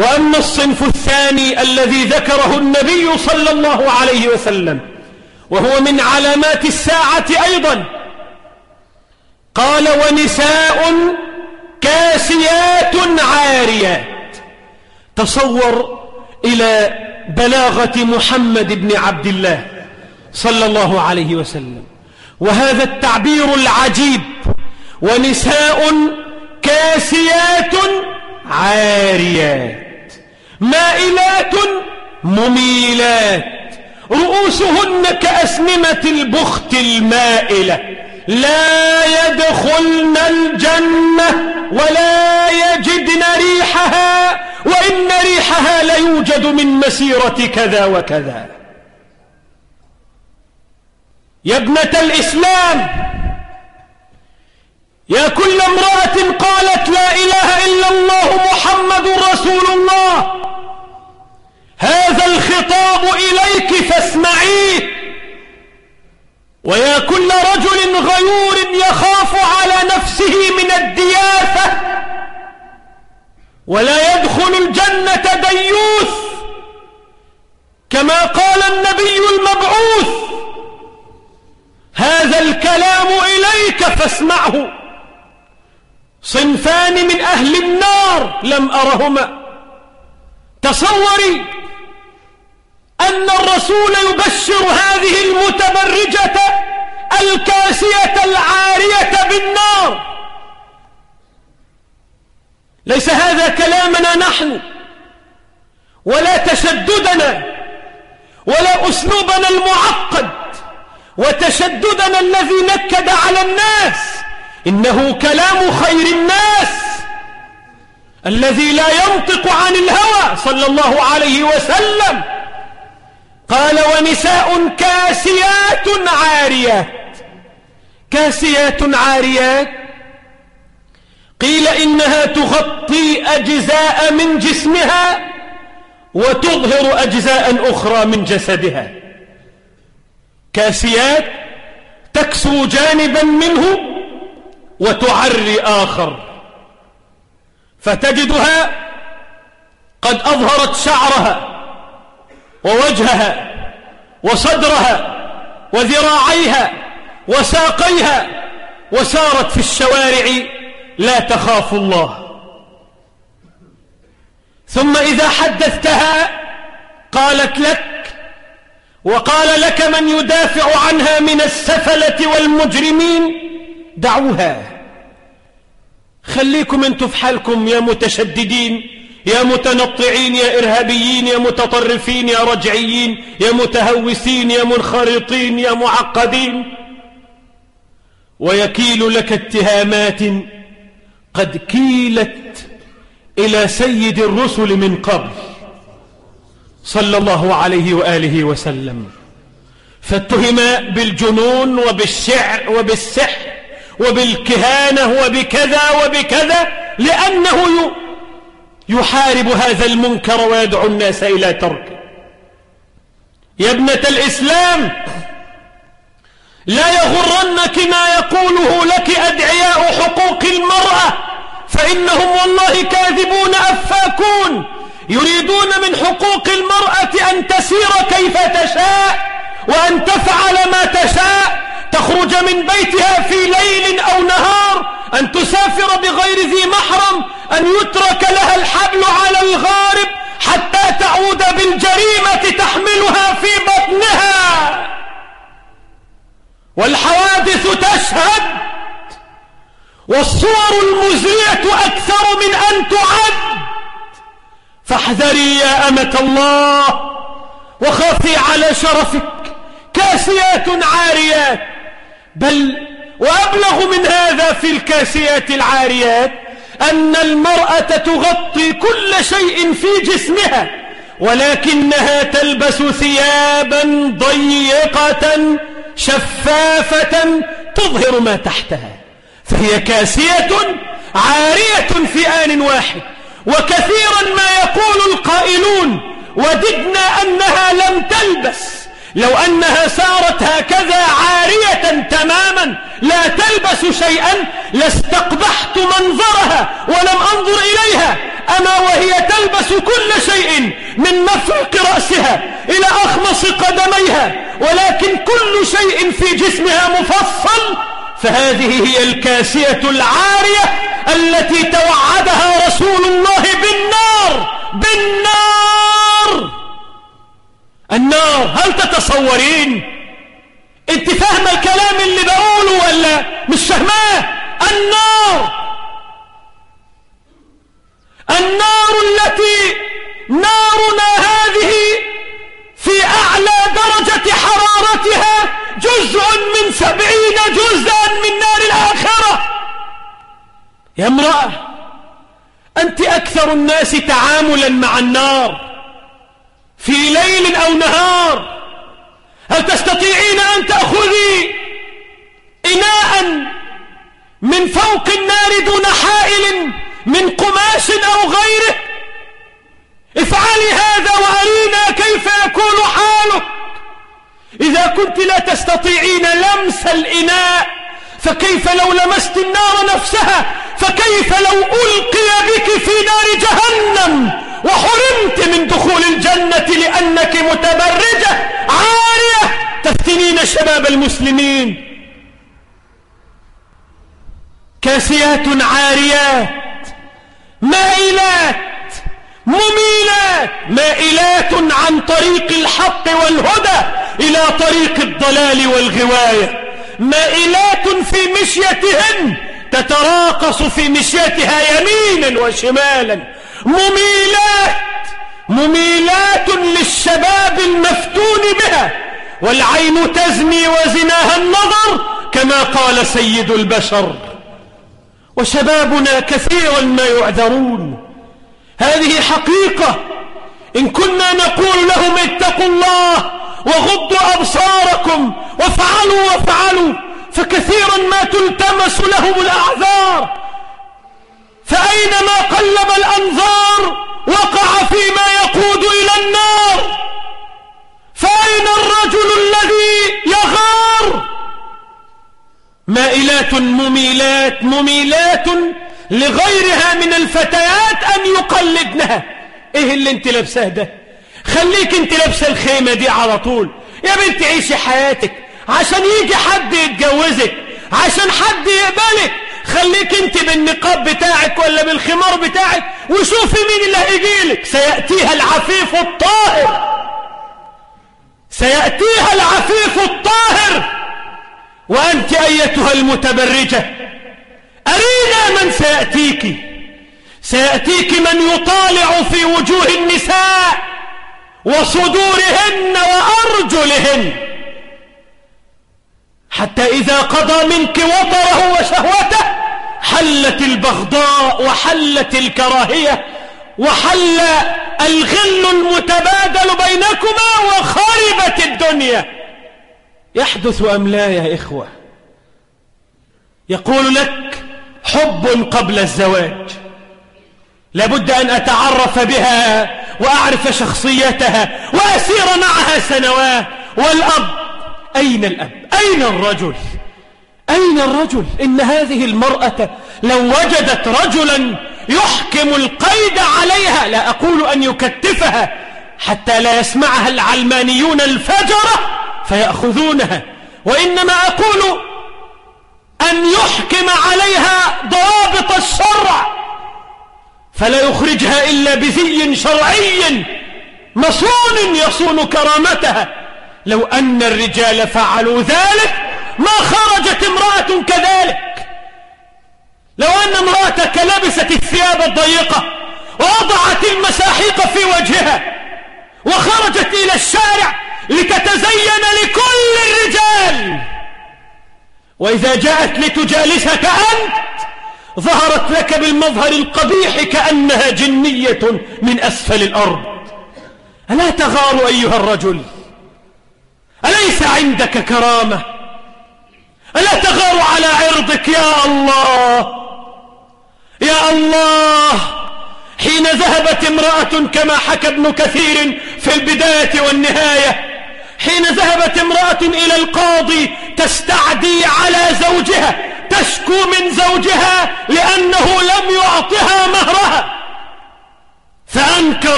وأما الصنف الثاني الذي ذكره النبي صلى الله عليه وسلم وهو من علامات الساعة أيضا. قال ونساء كاسيات عاريات تصور إلى بلاغة محمد بن عبد الله صلى الله عليه وسلم. وهذا التعبير العجيب ونساء كاسيات عاريات مائلات مميلات. رؤوسهن كأسنمة البخت المائلة. لا يدخلن الجنة ولا يجدن ريحها وإن ريحها ليوجد من مسيرة كذا وكذا. يا ابنة الإسلام يا كل امرأة قالت لا إله إلا الله محمد رسول الله. هذا الخطاب إليك فاسمعيه. ويا كل رجل غيور يخاف على نفسه من الدياثة. ولا يدخل الجنة ديوث. كما قال النبي المبعوث. هذا الكلام إليك فاسمعه. صنفان من أهل النار لم أرهما. تصوري أن الرسول يبشر هذه المتبرجة الكاسية العارية بالنار. ليس هذا كلامنا نحن ولا تشددنا ولا أسلوبنا المعقد وتشددنا الذي نكد على الناس. إنه كلام خير الناس الذي لا ينطق عن الهوى صلى الله عليه وسلم. قال ونساء كاسيات عاريات كاسيات عاريات قيل إنها تغطي أجزاء من جسمها وتظهر أجزاء أخرى من جسدها. كاسيات تكسو جانبا منه وتعري آخر. فتجدها قد أظهرت شعرها. ووجهها وصدرها وذراعيها وساقيها وسارت في الشوارع لا تخاف الله. ثم إذا حدثتها قالت لك وقال لك من يدافع عنها من السفلة والمجرمين؟ دعوها. خليكم أنتوا في حالكم يا متشددين. يا متنطعين يا إرهابيين يا متطرفين يا رجعيين يا متهوسين يا منخرطين يا معقدين. ويكيل لك اتهامات قد كيلت إلى سيد الرسل من قبل صلى الله عليه وآله وسلم. فاتهم بالجنون وبالشعر وبالسحر وبالكهانة وبكذا وبكذا لأنه يحارب هذا المنكر ويدعو الناس إلى تركه يا ابنة الإسلام لا يغرنك ما يقوله لك أدعياء حقوق المرأة فإنهم والله كاذبون أفاكون يريدون من حقوق المرأة أن تسير كيف تشاء وأن تفعل ما تشاء. تخرج من بيتها في ليل أو نهار أن تسافر بغير ذي محرم أن يترك لها الحبل على الغارب حتى تعود بالجريمة تحملها في بطنها. والحوادث تشهد والصور المزرية أكثر من أن تعد. فاحذري يا أمة الله وخافي على شرفك. كاسيات عاريات. بل وأبلغ من هذا في الكاسيات العاريات. أن المرأة تغطي كل شيء في جسمها ولكنها تلبس ثيابا ضيقة شفافة تظهر ما تحتها. فهي كاسية عارية في آن واحد. وكثيرا ما يقول القائلون وددنا أنها لم تلبس. لو أنها سارت هكذا عارية تماما لا تلبس شيئا لاستقبحت منظرها ولم أنظر إليها. أما وهي تلبس كل شيء من مفرق رأسها إلى أخمص قدميها ولكن كل شيء في جسمها مفصل. فهذه هي الكاسية العارية التي توعدها رسول الله بالنار. بالنار! النار هل تتصورين؟ انت فاهم الكلام اللي بقوله؟ ولا مش فاهماه؟ النار. النار التي نارنا هذه في أعلى درجة حرارتها جزء من سبعين جزءا من نار الآخرة. يا امرأة أنت أكثر الناس تعاملا مع النار في ليل أو نهار. هل تستطيعين أن تأخذي إناء من فوق النار دون حائل من قماش أو غيره. افعلي هذا وأرينا كيف يكون حالك. إذا كنت لا تستطيعين لمس الإناء فكيف لو لمست النار نفسها؟ فكيف لو ألقي بك في نار جهنم وحرمت من دخول الجنة لأنك متبرجة عارية؟ تفتنين شباب المسلمين. كاسيات عاريات مائلات مميلات مائلات عن طريق الحق والهدى إلى طريق الضلال والغواية. مائلات في مشيتهن تتراقص في مشيتها يمينا وشمالا. مميلات مميلات للشباب المفتون بها والعين تزني وزناها النظر كما قال سيد البشر. وشبابنا كثيرا ما يعذرون. هذه حقيقة. إن كنا نقول لهم اتقوا الله وغضوا أبصاركم وافعلوا وافعلوا فكثيرا ما تلتمس لهم الأعذار. فأينما قلب الأنظار وقع فيما يقود إلى النار فأين الرجل الذي يغار مائلات مميلات مميلات لغيرها من الفتيات أن يقلدنها. إيه اللي انت لابساه ده؟ خليك انت لابسه الخيمة دي على طول. يا بنت عيشي حياتك. عشان يجي حد يتجوزك. عشان حد يقبلك. خليك انت بالنقاب بتاعك ولا بالخمار بتاعك وشوفي مين اللي هيجيلك. سيأتيها العفيف الطاهر. سيأتيها العفيف الطاهر. وأنت أيتها المتبرجة. أرينا من سيأتيك؟ سيأتيك من يطالع في وجوه النساء وصدورهن وأرجلهن. حتى إذا قضى منك وطره وشهوته حلت البغضاء وحلت الكراهية وحل الغل المتبادل بينكما وخربت الدنيا. يحدث أم لا يا إخوة؟ يقول لك حب قبل الزواج. لابد أن أتعرف بها وأعرف شخصيتها وأسير معها سنوات. والأب أين الأب؟ أين الرجل؟ أين الرجل؟ إن هذه المرأة لو وجدت رجلا يحكم القيد عليها. لا أقول أن يكتفها حتى لا يسمعها العلمانيون الفجرة فيأخذونها. وإنما أقول أن يحكم عليها ضوابط الشرع فلا يخرجها إلا بزي شرعي مصون يصون كرامتها. لو أن الرجال فعلوا ذلك ما خرجت امرأة كذلك. لو أن امرأتك لبست الثياب الضيقة ووضعت المساحيق في وجهها وخرجت إلى الشارع لتتزين لكل الرجال. وإذا جاءت لتجالسك أنت ظهرت لك بالمظهر القبيح كأنها جنية من أسفل الأرض. ألا تغار أيها الرجل؟ أليس عندك كرامة؟ ألا تغار على عرضك يا الله؟ يا الله حين ذهبت امرأة كما حكى ابن كثير في البداية والنهاية حين ذهبت امرأة إلى القاضي تستعدي على زوجها تشكو من زوجها لأنه لم يعطها مهرها.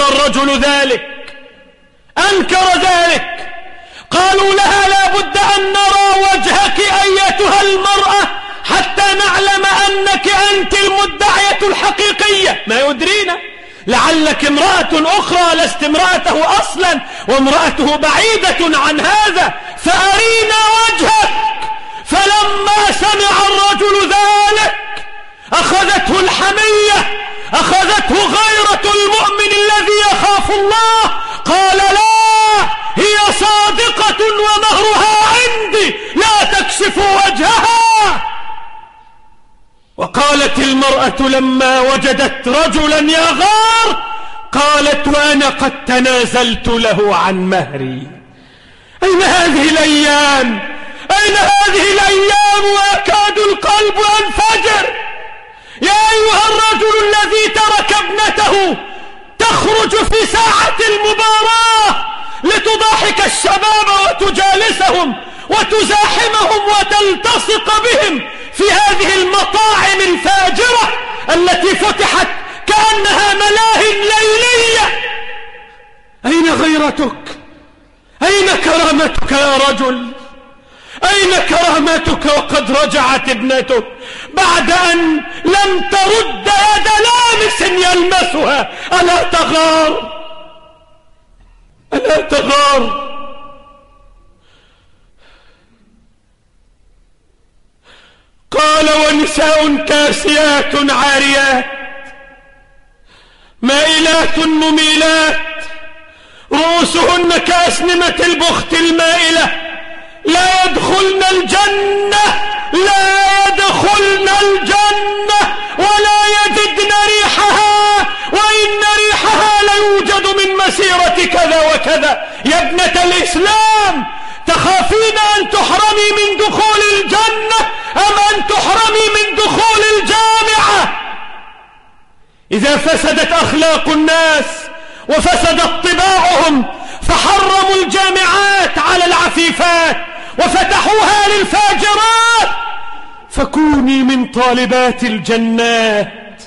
الرجل ذلك أنكر ذلك. قالوا لها لا بد أن نرى وجهك أيتها المرأة حتى نعلم أنك أنت المدعية الحقيقية. ما يدرينا. لعلك امرأة أخرى لست امرأته أصلا وامرأته بعيدة عن هذا. فأرينا وجهك. فلما سمع الرجل ذلك أخذته الحمية أخذته غيرة المؤمن الذي يخاف الله. قال لا هي صادقة ومهرها عندي لا تكشف وجهها وقالت المرأة لما وجدت رجلا يغار قالت وأنا قد تنازلت له عن مهري. أين هذه الأيام؟ أين هذه الأيام؟ ويكاد القلب ينفجر يا أيها الرجل الذي ترك ابنته تخرج في ساعة المباراة لتضاحك الشباب وتجالسهم وتزاحمهم وتلتصق بهم. في هذه المطاعم الفاجرة التي فتحت كأنها ملاهي ليلية. أين غيرتك؟ أين كرامتك يا رجل؟ أين كرامتك وقد رجعت ابنتك بعد أن لم ترد يد لامس يلمسها؟ ألا تغار؟ ألا تغار؟ قال ونساء كاسيات عاريات مائلات مميلات. رؤوسهن كأسنمة البخت المائلة. لا يدخلن الجنة لا يدخلن الجنة ولا يجدن ريحها وإن ريحها ليوجد من مسيرة كذا وكذا. يا ابنة الإسلام تخافين أن تحرمي من دخول الجنة أم أن تحرمي من دخول الجامعة؟ إذا فسدت أخلاق الناس وفسدت طباعهم فحرموا الجامعات على العفيفات وفتحوها للفاجرات. فكوني من طالبات الجنات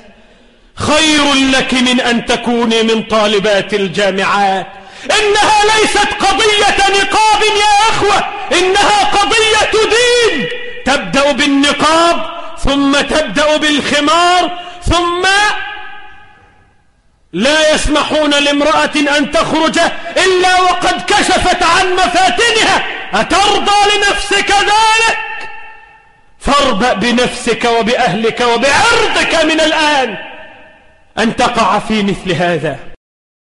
خير لك من أن تكوني من طالبات الجامعات. إنها ليست قضية نقاب يا أخوة. إنها قضية دين. تبدأ بالنقاب ثم تبدأ بالخمار ثم لا يسمحون لامرأة أن تخرج إلا وقد كشفت عن مفاتنها. أترضى لنفسك ذلك؟ فاربأ بنفسك وبأهلك وبعرضك من الآن أن تقع في مثل هذا.